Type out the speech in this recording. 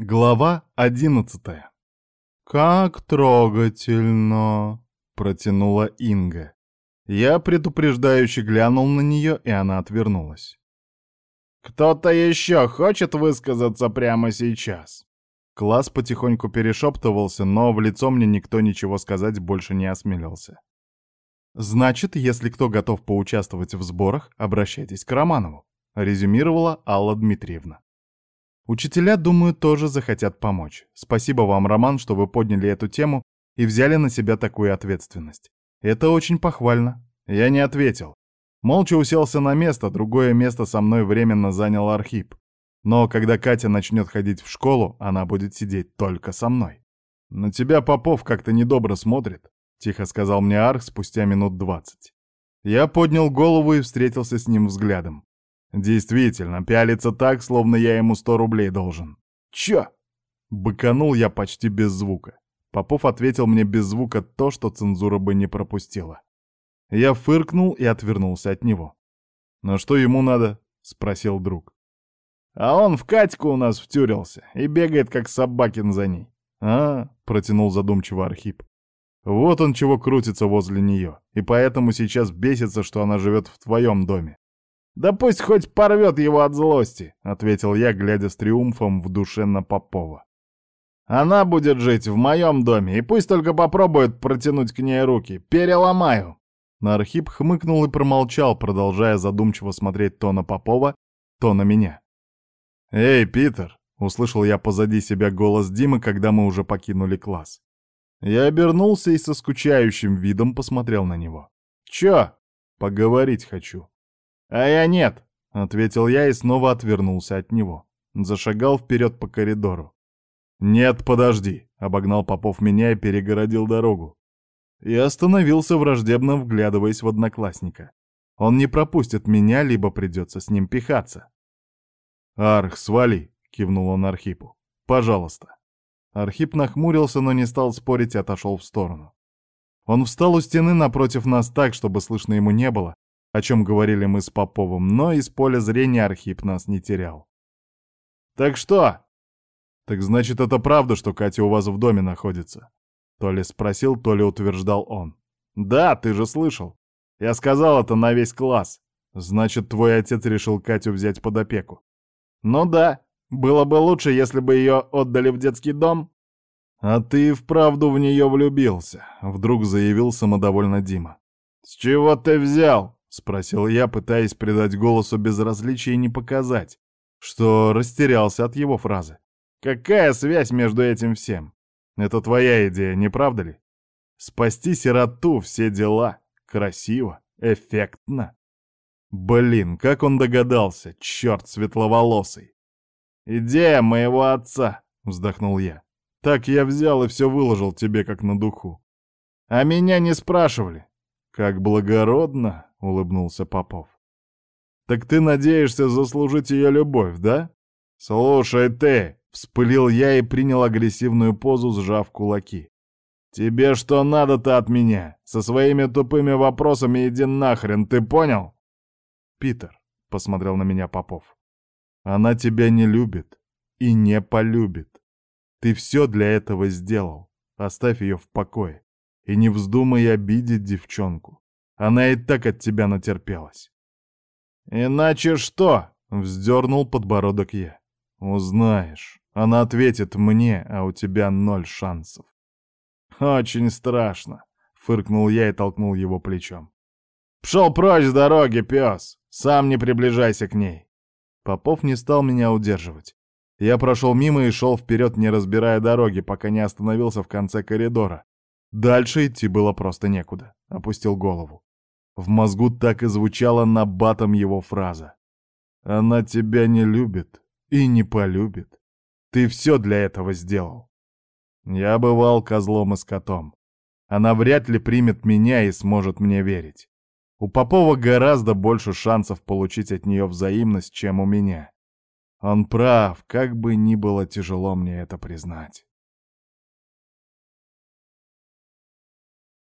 Глава одиннадцатая. «Как трогательно!» — протянула Инга. Я предупреждающе глянул на нее, и она отвернулась. «Кто-то еще хочет высказаться прямо сейчас?» Класс потихоньку перешептывался, но в лицо мне никто ничего сказать больше не осмелился. «Значит, если кто готов поучаствовать в сборах, обращайтесь к Романову», — резюмировала Алла Дмитриевна. Учителя, думаю, тоже захотят помочь. Спасибо вам, Роман, что вы подняли эту тему и взяли на себя такую ответственность. Это очень похвально. Я не ответил. Молча уселся на место, другое место со мной временно занял Архип. Но когда Катя начнет ходить в школу, она будет сидеть только со мной. «На тебя Попов как-то недобро смотрит», — тихо сказал мне Арх спустя минут двадцать. Я поднял голову и встретился с ним взглядом. Действительно, пялится так, словно я ему сто рублей должен. Чё? Быканул я почти без звука. Попов ответил мне без звука то, что цензура бы не пропустила. Я фыркнул и отвернулся от него. «Ну что ему надо?» — спросил друг. «А он в Катьку у нас втюрился и бегает, как собакин за ней». «А, — протянул задумчиво Архип. Вот он чего крутится возле нее, и поэтому сейчас бесится, что она живет в твоем доме. «Да пусть хоть порвет его от злости», — ответил я, глядя с триумфом в душе на Попова. «Она будет жить в моем доме, и пусть только попробует протянуть к ней руки. Переломаю!» Архип хмыкнул и промолчал, продолжая задумчиво смотреть то на Попова, то на меня. «Эй, Питер!» — услышал я позади себя голос Димы, когда мы уже покинули класс. Я обернулся и со скучающим видом посмотрел на него. «Чё?» «Поговорить хочу». «А я нет», — ответил я и снова отвернулся от него. Зашагал вперед по коридору. «Нет, подожди», — обогнал Попов меня и перегородил дорогу. И остановился враждебно, вглядываясь в одноклассника. Он не пропустит меня, либо придется с ним пихаться. «Арх, свали!» — кивнул он Архипу. «Пожалуйста». Архип нахмурился, но не стал спорить и отошел в сторону. Он встал у стены напротив нас так, чтобы слышно ему не было, о чем говорили мы с Поповым, но из поля зрения Архип нас не терял. «Так что?» «Так значит, это правда, что Катя у вас в доме находится?» То ли спросил, то ли утверждал он. «Да, ты же слышал. Я сказал это на весь класс. Значит, твой отец решил Катю взять под опеку?» «Ну да. Было бы лучше, если бы ее отдали в детский дом». «А ты вправду в нее влюбился», — вдруг заявил самодовольно Дима. «С чего ты взял?» — спросил я, пытаясь придать голосу безразличия и не показать, что растерялся от его фразы. «Какая связь между этим всем? Это твоя идея, не правда ли? Спасти сироту, все дела. Красиво, эффектно. Блин, как он догадался, черт светловолосый!» «Идея моего отца», — вздохнул я. «Так я взял и все выложил тебе как на духу». «А меня не спрашивали». «Как благородно!» — улыбнулся Попов. «Так ты надеешься заслужить ее любовь, да?» «Слушай ты!» — вспылил я и принял агрессивную позу, сжав кулаки. «Тебе что надо-то от меня? Со своими тупыми вопросами иди нахрен, ты понял?» «Питер», — посмотрел на меня Попов, — «она тебя не любит и не полюбит. Ты все для этого сделал. Оставь ее в покое и не вздумай обидеть девчонку. Она и так от тебя натерпелась. «Иначе что?» — вздернул подбородок я. «Узнаешь. Она ответит мне, а у тебя ноль шансов». «Очень страшно», — фыркнул я и толкнул его плечом. «Пшел прочь с дороги, пес! Сам не приближайся к ней!» Попов не стал меня удерживать. Я прошел мимо и шел вперед, не разбирая дороги, пока не остановился в конце коридора. Дальше идти было просто некуда. Опустил голову. В мозгу так и звучала на батом его фраза. «Она тебя не любит и не полюбит. Ты все для этого сделал». Я бывал козлом и скотом. Она вряд ли примет меня и сможет мне верить. У Попова гораздо больше шансов получить от нее взаимность, чем у меня. Он прав, как бы ни было тяжело мне это признать.